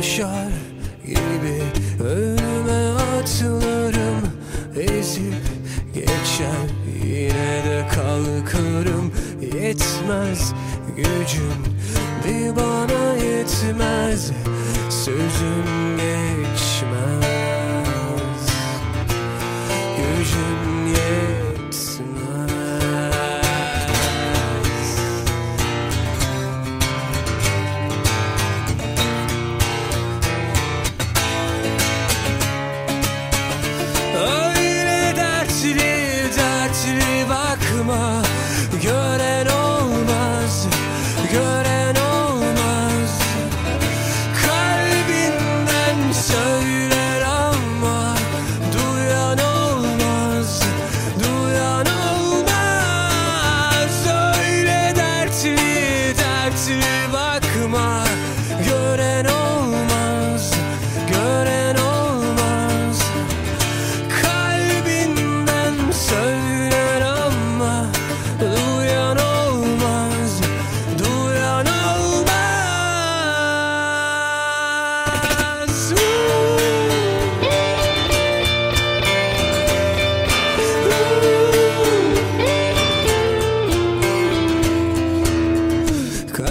taşar gibi. Önüme atılırım ezip geçer. Yine de kalkarım yetmez gücüm. Bir bana yetmez sözüm geçmez. my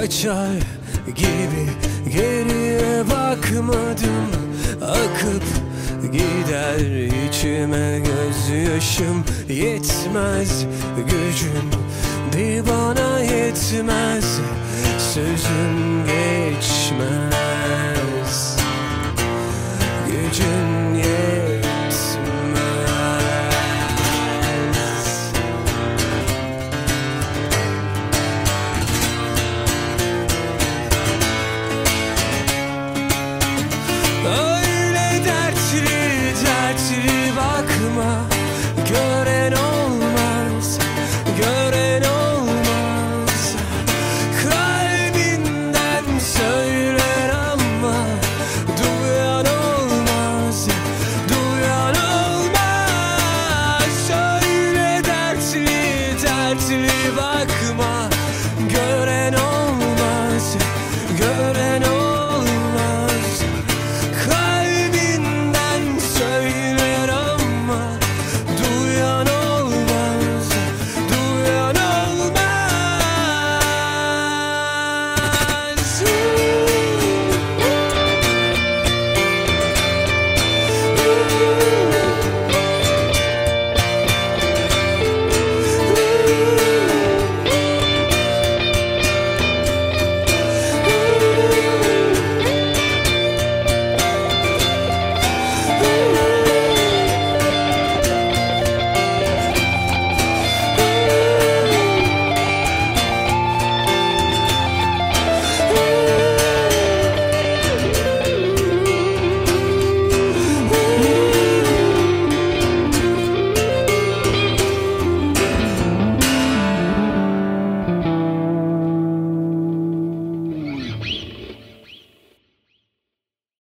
çay gibi geriye bakmadım. Akıp gider içime göz gözyaşım. Yetmez gücüm bir bana yetmez. Sözüm geçmez. Yuma good